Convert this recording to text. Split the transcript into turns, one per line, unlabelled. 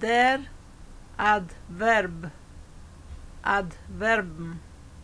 der Adverb. Adverben.